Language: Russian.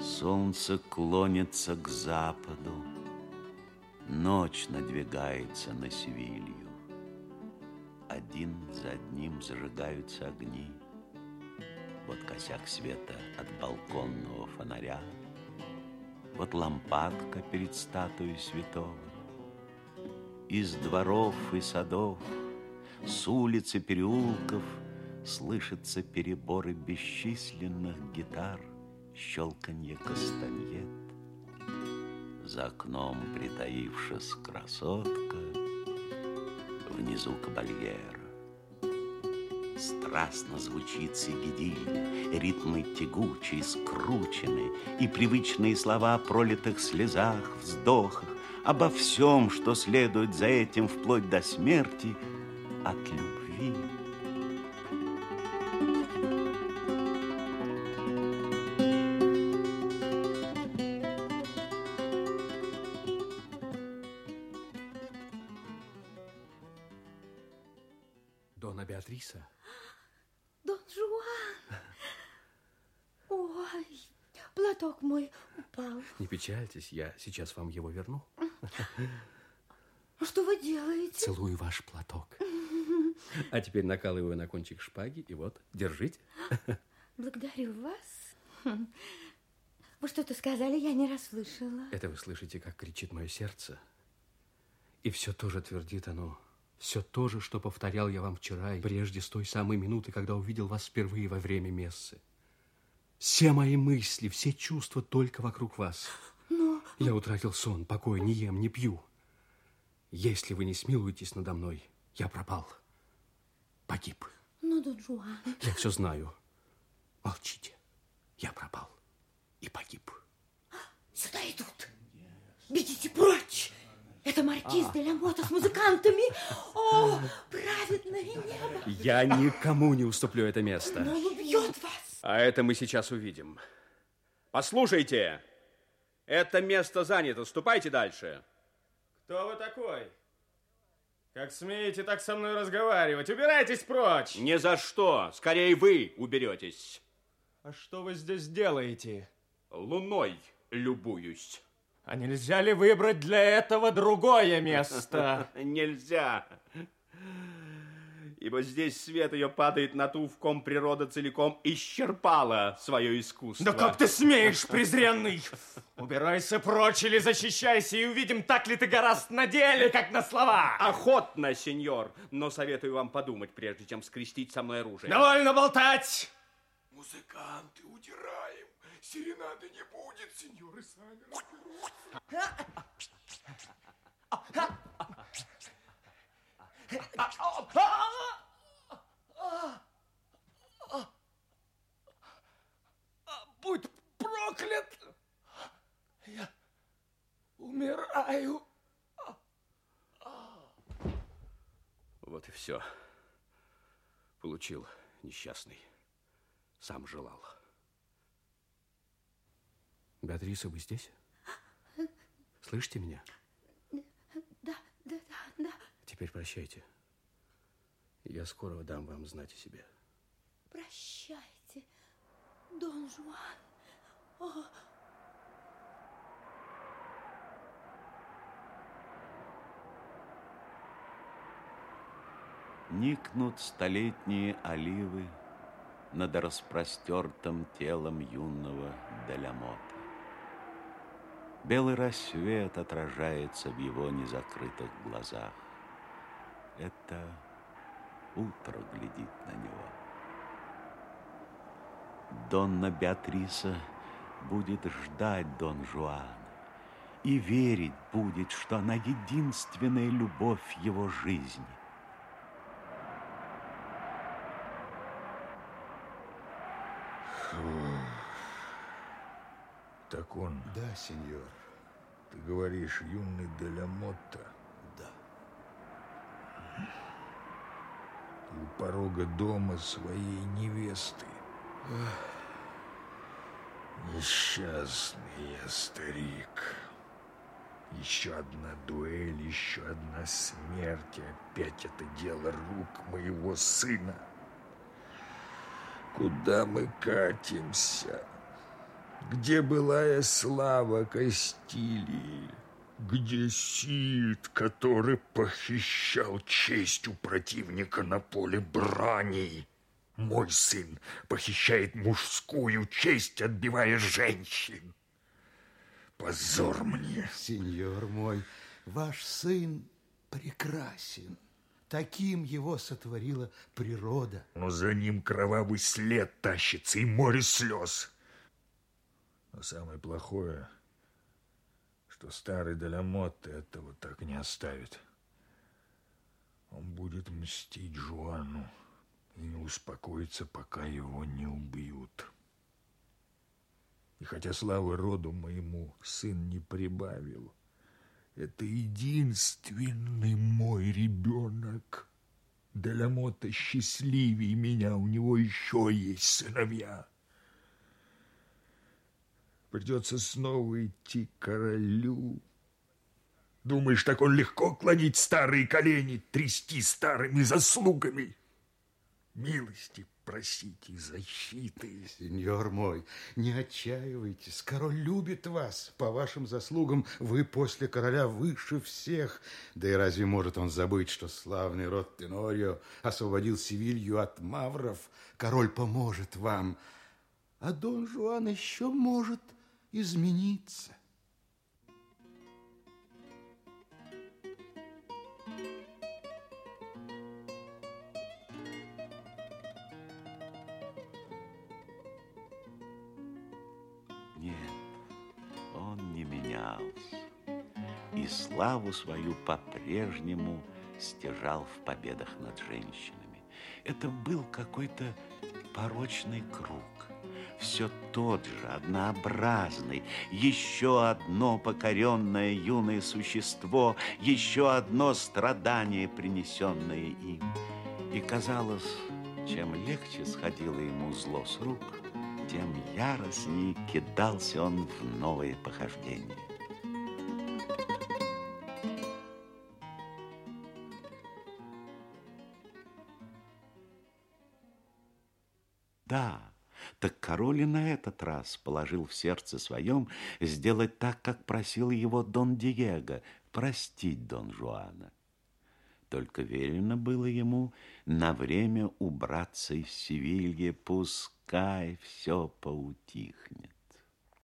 Солнце клонится к западу, Ночь надвигается на Севилью. Один за одним зажигаются огни. Вот косяк света от балконного фонаря, Вот лампадка перед статуей святого. Из дворов и садов, с улиц и переулков Слышатся переборы бесчисленных гитар, Щелканье кастаньет. За окном притаившись красотка, Внизу кабальера. Страстно звучит сигидиль, Ритмы тягучие, скручены, И привычные слова о пролитых слезах, вздохах, Обо всем, что следует за этим вплоть до смерти От любви. Дона Беатриса. Дон Жуан! Ой, платок мой упал. Не печальтесь, я сейчас вам его верну. Что вы делаете? Целую ваш платок. А теперь накалываю на кончик шпаги, и вот, держите. Благодарю вас. Вы что-то сказали, я не расслышала. Это вы слышите, как кричит мое сердце. И все тоже твердит оно. Все то же, что повторял я вам вчера и прежде с той самой минуты, когда увидел вас впервые во время мессы. Все мои мысли, все чувства только вокруг вас. Но... Я утратил сон, покой, не ем, не пью. Если вы не смилуетесь надо мной, я пропал. Погиб. Но, Дон Жуан... Я все знаю. Молчите. Я пропал и погиб. Сюда идут. Бегите прочь. Это маркиз де Ламота с музыкантами. О, праведное небо. Я никому не уступлю это место. Но он убьет вас. А это мы сейчас увидим. Послушайте, это место занято. Ступайте дальше. Кто вы такой? Как смеете так со мной разговаривать? Убирайтесь прочь! Ни за что. Скорее вы уберетесь. А что вы здесь делаете? Луной любуюсь. А нельзя ли выбрать для этого другое место? Нельзя. Ибо здесь свет ее падает на ту, в ком природа целиком исчерпала свое искусство. Да как ты смеешь, презренный? Убирайся прочь или защищайся, и увидим, так ли ты гораст на деле, как на слова. Охотно, сеньор, но советую вам подумать, прежде чем скрестить со мной оружие. Довольно болтать! Музыканты, удираем. Серенады не будет, сеньоры сами разберутся. Вот и все. Получил несчастный. Сам желал. Беатриса, вы здесь? Слышите меня? Да, да, да, да. Теперь прощайте. Я скоро дам вам знать о себе. Прощайте, Дон Жуан. О, Никнут столетние оливы Над распростертым телом юного Делямота. Белый рассвет отражается в его незакрытых глазах. Это утро глядит на него. Донна Беатриса будет ждать Дон Жуана и верить будет, что она единственная любовь его жизни. Так он, Да, сеньор. ты говоришь, юный Делямотта, Да. у порога дома своей невесты. Несчастный я старик. Еще одна дуэль, еще одна смерть, и опять это дело рук моего сына. Куда мы катимся? Где былая слава Кастилии? Где Сид, который похищал честь у противника на поле брани? Мой сын похищает мужскую честь, отбивая женщин. Позор мне. Сеньор мой, ваш сын прекрасен. Таким его сотворила природа. Но за ним кровавый след тащится и море слез. Но самое плохое, что старый Деламот этого так не оставит. Он будет мстить Жуану и не успокоится, пока его не убьют. И хотя славы роду моему сын не прибавил, это единственный мой ребенок. Делямота счастливее меня, у него еще есть сыновья. Придется снова идти к королю. Думаешь, так он легко клонить старые колени, трясти старыми заслугами? Милости просить и защиты. Сеньор мой, не отчаивайтесь. Король любит вас. По вашим заслугам вы после короля выше всех. Да и разве может он забыть, что славный род Тенорио освободил Севилью от мавров? Король поможет вам. А Дон Жуан еще может измениться. и славу свою по-прежнему стяжал в победах над женщинами. Это был какой-то порочный круг. Все тот же, однообразный, еще одно покоренное юное существо, еще одно страдание, принесенное им. И казалось, чем легче сходило ему зло с рук, тем яростнее кидался он в новые похождения. Да, король и на этот раз положил в сердце своем сделать так, как просил его Дон Диего, простить Дон Жуана. Только велено было ему на время убраться из Севильи, пускай все поутихнет.